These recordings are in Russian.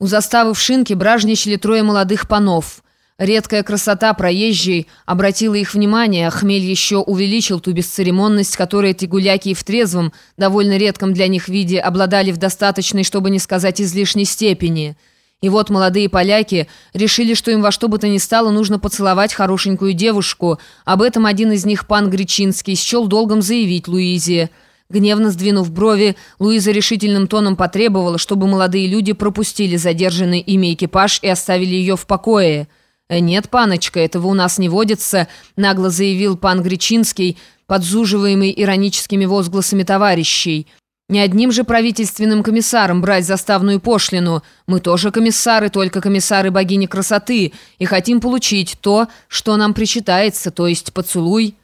У заставы в шинке бражничали трое молодых панов. Редкая красота проезжей обратила их внимание, а хмель еще увеличил ту бесцеремонность, которой эти гуляки и в трезвом, довольно редком для них виде, обладали в достаточной, чтобы не сказать излишней степени. И вот молодые поляки решили, что им во что бы то ни стало нужно поцеловать хорошенькую девушку. Об этом один из них, пан Гречинский, счел долгом заявить Луизе – Гневно сдвинув брови, Луиза решительным тоном потребовала, чтобы молодые люди пропустили задержанный ими экипаж и оставили ее в покое. «Э, «Нет, паночка, этого у нас не водится», — нагло заявил пан Гречинский, подзуживаемый ироническими возгласами товарищей. «Не одним же правительственным комиссаром брать заставную пошлину. Мы тоже комиссары, только комиссары богини красоты, и хотим получить то, что нам причитается, то есть поцелуй».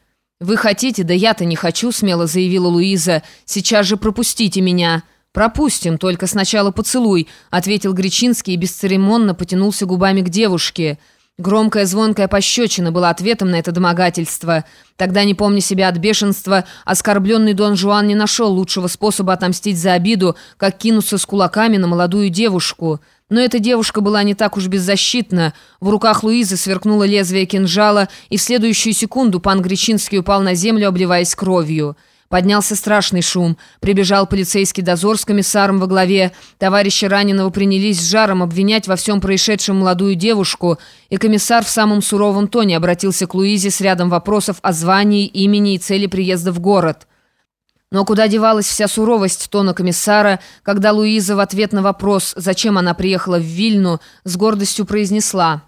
«Вы хотите, да я-то не хочу», — смело заявила Луиза. «Сейчас же пропустите меня». «Пропустим, только сначала поцелуй», — ответил Гречинский и бесцеремонно потянулся губами к девушке. Громкая звонкая пощечина была ответом на это домогательство. Тогда, не помня себя от бешенства, оскорбленный Дон Жуан не нашел лучшего способа отомстить за обиду, как кинуться с кулаками на молодую девушку. Но эта девушка была не так уж беззащитна. В руках Луизы сверкнуло лезвие кинжала, и в следующую секунду пан Гречинский упал на землю, обливаясь кровью. Поднялся страшный шум. Прибежал полицейский дозор с комиссаром во главе. Товарищи раненого принялись с жаром обвинять во всем происшедшем молодую девушку, и комиссар в самом суровом тоне обратился к Луизе с рядом вопросов о звании, имени и цели приезда в город. Но куда девалась вся суровость тона комиссара, когда Луиза в ответ на вопрос, зачем она приехала в Вильну, с гордостью произнесла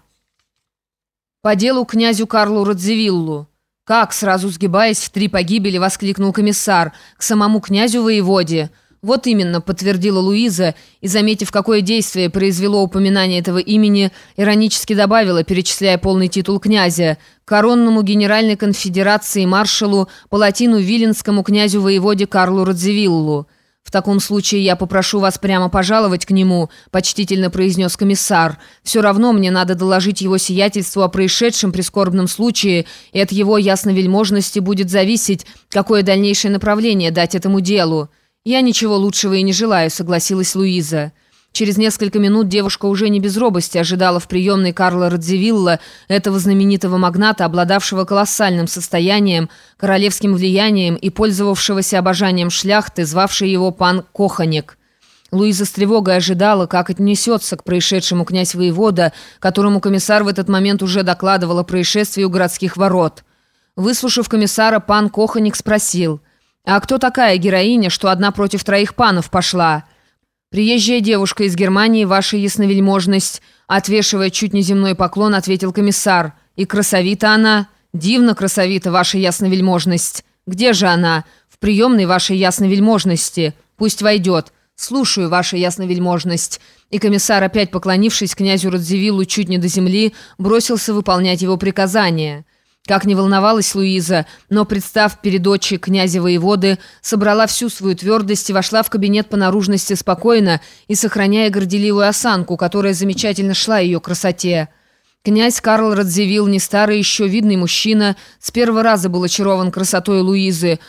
«По делу князю Карлу Радзивиллу». «Как?» — сразу сгибаясь в три погибели, воскликнул комиссар. «К самому князю воеводе». «Вот именно», — подтвердила Луиза, и, заметив, какое действие произвело упоминание этого имени, иронически добавила, перечисляя полный титул князя, коронному генеральной конфедерации маршалу Палатину Виленскому князю-воеводе Карлу Радзивиллу. «В таком случае я попрошу вас прямо пожаловать к нему», — почтительно произнес комиссар. «Все равно мне надо доложить его сиятельству о происшедшем прискорбном случае, и от его ясновельможности будет зависеть, какое дальнейшее направление дать этому делу». «Я ничего лучшего и не желаю», — согласилась Луиза. Через несколько минут девушка уже не без робости ожидала в приемной Карла Радзивилла, этого знаменитого магната, обладавшего колоссальным состоянием, королевским влиянием и пользовавшегося обожанием шляхты, звавшей его пан Коханек. Луиза с тревогой ожидала, как отнесется к происшедшему князь воевода, которому комиссар в этот момент уже докладывал о происшествии у городских ворот. Выслушав комиссара, пан Коханик спросил – «А кто такая героиня, что одна против троих панов пошла?» «Приезжая девушка из Германии, ваша ясновельможность», отвешивая чуть не земной поклон, ответил комиссар. «И красовита она?» «Дивно красовита, ваша ясновельможность». «Где же она?» «В приемной вашей ясновельможности». «Пусть войдет». «Слушаю, ваша ясновельможность». И комиссар, опять поклонившись князю Радзивиллу чуть не до земли, бросился выполнять его приказания. Как не волновалась Луиза, но, представ перед дочи князя воеводы, собрала всю свою твердость и вошла в кабинет по наружности спокойно и сохраняя горделивую осанку, которая замечательно шла ее красоте. Князь Карл Радзивилл, не старый еще видный мужчина, с первого раза был очарован красотой Луизы.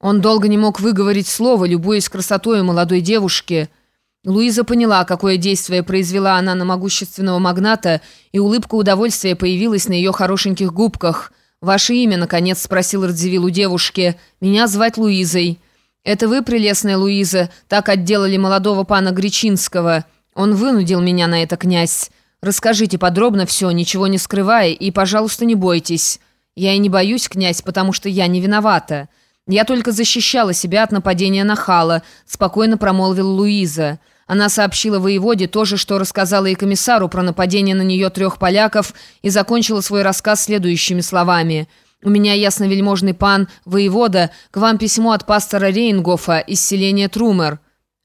Он долго не мог выговорить слово, любуясь красотой молодой девушки – Луиза поняла, какое действие произвела она на могущественного магната, и улыбка удовольствия появилась на ее хорошеньких губках. «Ваше имя, наконец?» – спросил Радзивилл у девушки. «Меня звать Луизой». «Это вы, прелестная Луиза, так отделали молодого пана Гречинского. Он вынудил меня на это, князь. Расскажите подробно все, ничего не скрывая, и, пожалуйста, не бойтесь». «Я и не боюсь, князь, потому что я не виновата. Я только защищала себя от нападения на Хала», – спокойно промолвила Луиза. Она сообщила воеводе то же, что рассказала и комиссару про нападение на нее трех поляков и закончила свой рассказ следующими словами. «У меня, ясновельможный пан, воевода, к вам письмо от пастора Рейнгофа из селения Трумер».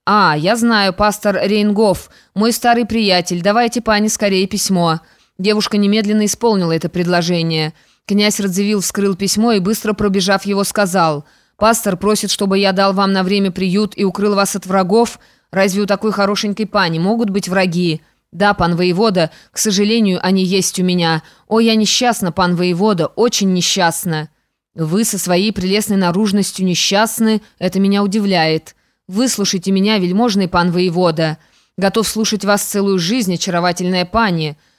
«А, я знаю, пастор Рейнгоф, мой старый приятель, давайте, пани, скорее письмо». Девушка немедленно исполнила это предложение. Князь Радзивилл вскрыл письмо и, быстро пробежав его, сказал, «Пастор просит, чтобы я дал вам на время приют и укрыл вас от врагов, Разве у такой хорошенькой пани могут быть враги? Да, пан воевода, к сожалению, они есть у меня. О, я несчастна, пан воевода, очень несчастна. Вы со своей прелестной наружностью несчастны, это меня удивляет. Выслушайте меня, вельможный пан воевода. Готов слушать вас целую жизнь, очаровательная пани.